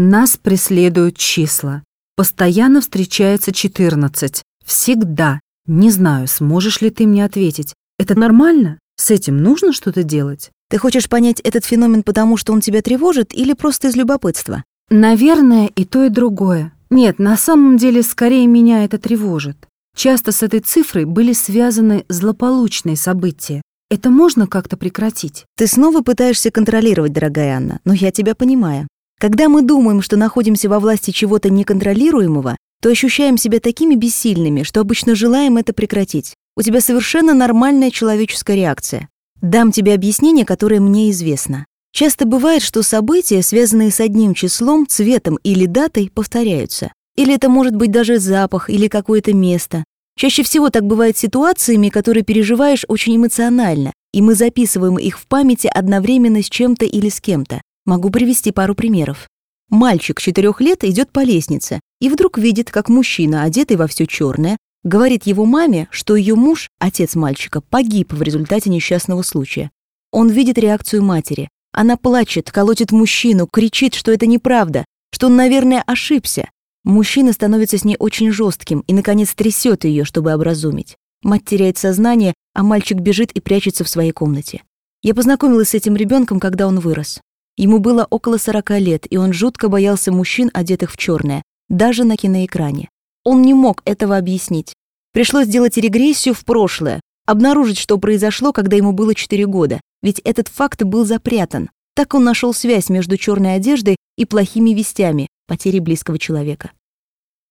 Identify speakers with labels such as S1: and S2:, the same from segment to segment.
S1: Нас преследуют числа. Постоянно встречается 14. Всегда. Не знаю, сможешь ли ты мне ответить. Это нормально? С этим нужно что-то делать?
S2: Ты хочешь понять этот феномен потому, что он тебя тревожит, или просто из любопытства?
S1: Наверное, и то, и другое. Нет, на самом деле, скорее меня это тревожит. Часто с этой цифрой были связаны злополучные события. Это можно как-то прекратить?
S2: Ты снова пытаешься контролировать, дорогая Анна, но я тебя понимаю. Когда мы думаем, что находимся во власти чего-то неконтролируемого, то ощущаем себя такими бессильными, что обычно желаем это прекратить. У тебя совершенно нормальная человеческая реакция. Дам тебе объяснение, которое мне известно. Часто бывает, что события, связанные с одним числом, цветом или датой, повторяются. Или это может быть даже запах или какое-то место. Чаще всего так бывает с ситуациями, которые переживаешь очень эмоционально, и мы записываем их в памяти одновременно с чем-то или с кем-то. Могу привести пару примеров. Мальчик четырех лет идет по лестнице и вдруг видит, как мужчина, одетый во все черное, говорит его маме, что ее муж, отец мальчика, погиб в результате несчастного случая. Он видит реакцию матери. Она плачет, колотит мужчину, кричит, что это неправда, что он, наверное, ошибся. Мужчина становится с ней очень жестким и, наконец, трясет ее, чтобы образумить. Мать теряет сознание, а мальчик бежит и прячется в своей комнате. Я познакомилась с этим ребенком, когда он вырос. Ему было около 40 лет, и он жутко боялся мужчин, одетых в черное, даже на киноэкране. Он не мог этого объяснить. Пришлось сделать регрессию в прошлое, обнаружить, что произошло, когда ему было 4 года, ведь этот факт был запрятан. Так он нашел связь между черной одеждой и плохими вестями, потерей близкого человека.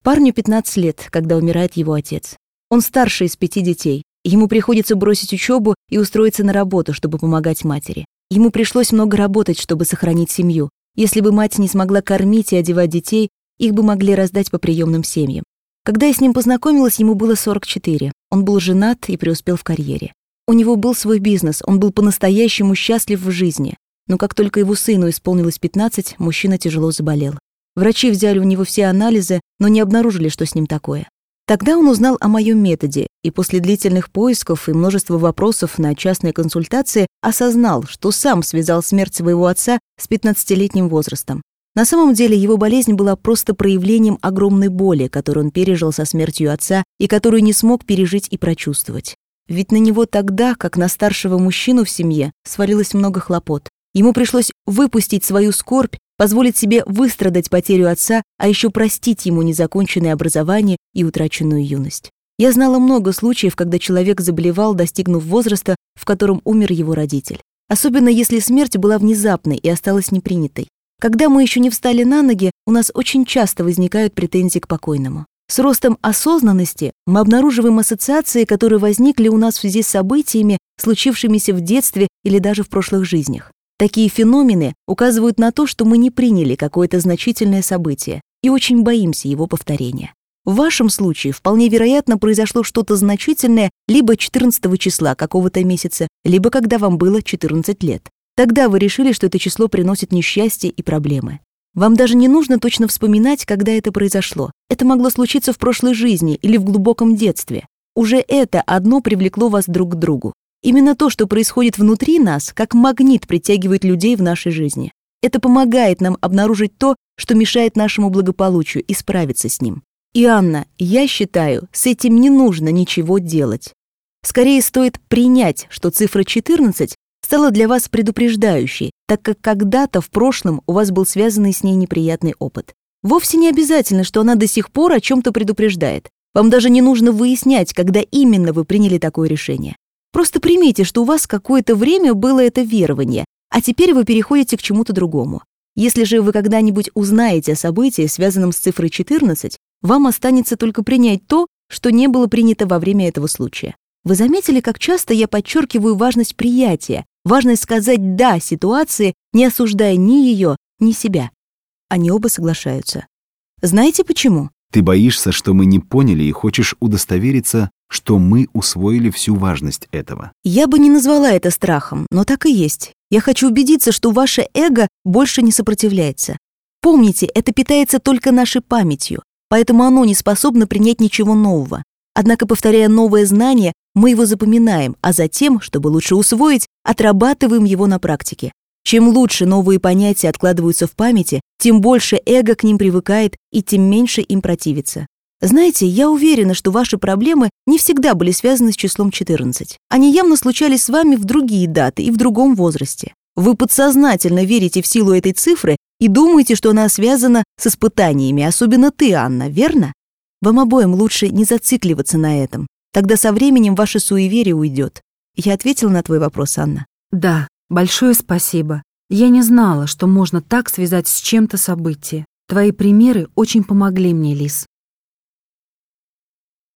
S2: Парню 15 лет, когда умирает его отец. Он старший из пяти детей. Ему приходится бросить учебу и устроиться на работу, чтобы помогать матери. Ему пришлось много работать, чтобы сохранить семью. Если бы мать не смогла кормить и одевать детей, их бы могли раздать по приемным семьям. Когда я с ним познакомилась, ему было 44. Он был женат и преуспел в карьере. У него был свой бизнес, он был по-настоящему счастлив в жизни. Но как только его сыну исполнилось 15, мужчина тяжело заболел. Врачи взяли у него все анализы, но не обнаружили, что с ним такое. Тогда он узнал о моем методе и после длительных поисков и множества вопросов на частные консультации осознал, что сам связал смерть своего отца с 15-летним возрастом. На самом деле его болезнь была просто проявлением огромной боли, которую он пережил со смертью отца и которую не смог пережить и прочувствовать. Ведь на него тогда, как на старшего мужчину в семье, свалилось много хлопот. Ему пришлось выпустить свою скорбь, позволить себе выстрадать потерю отца, а еще простить ему незаконченное образование и утраченную юность. Я знала много случаев, когда человек заболевал, достигнув возраста, в котором умер его родитель. Особенно если смерть была внезапной и осталась непринятой. Когда мы еще не встали на ноги, у нас очень часто возникают претензии к покойному. С ростом осознанности мы обнаруживаем ассоциации, которые возникли у нас в связи с событиями, случившимися в детстве или даже в прошлых жизнях. Такие феномены указывают на то, что мы не приняли какое-то значительное событие и очень боимся его повторения. В вашем случае вполне вероятно произошло что-то значительное либо 14 числа какого-то месяца, либо когда вам было 14 лет. Тогда вы решили, что это число приносит несчастье и проблемы. Вам даже не нужно точно вспоминать, когда это произошло. Это могло случиться в прошлой жизни или в глубоком детстве. Уже это одно привлекло вас друг к другу. Именно то, что происходит внутри нас, как магнит притягивает людей в нашей жизни. Это помогает нам обнаружить то, что мешает нашему благополучию, и справиться с ним. И, Анна, я считаю, с этим не нужно ничего делать. Скорее стоит принять, что цифра 14 стала для вас предупреждающей, так как когда-то в прошлом у вас был связанный с ней неприятный опыт. Вовсе не обязательно, что она до сих пор о чем-то предупреждает. Вам даже не нужно выяснять, когда именно вы приняли такое решение. Просто примите, что у вас какое-то время было это верование, а теперь вы переходите к чему-то другому. Если же вы когда-нибудь узнаете о событии, связанном с цифрой 14, вам останется только принять то, что не было принято во время этого случая. Вы заметили, как часто я подчеркиваю важность приятия, важность сказать «да» ситуации, не осуждая ни ее, ни себя? Они оба соглашаются. Знаете почему?
S3: Ты боишься, что мы не поняли и хочешь удостовериться, что мы усвоили всю важность этого.
S2: Я бы не назвала это страхом, но так и есть. Я хочу убедиться, что ваше эго больше не сопротивляется. Помните, это питается только нашей памятью, поэтому оно не способно принять ничего нового. Однако, повторяя новое знание, мы его запоминаем, а затем, чтобы лучше усвоить, отрабатываем его на практике. Чем лучше новые понятия откладываются в памяти, тем больше эго к ним привыкает и тем меньше им противится. Знаете, я уверена, что ваши проблемы не всегда были связаны с числом 14. Они явно случались с вами в другие даты и в другом возрасте. Вы подсознательно верите в силу этой цифры и думаете, что она связана с испытаниями, особенно ты, Анна, верно? Вам обоим лучше не зацикливаться на этом. Тогда со временем ваше суеверие уйдет. Я ответила на твой вопрос, Анна.
S1: Да, большое спасибо. Я не знала, что можно так связать с чем-то событие. Твои примеры очень помогли мне, Лис.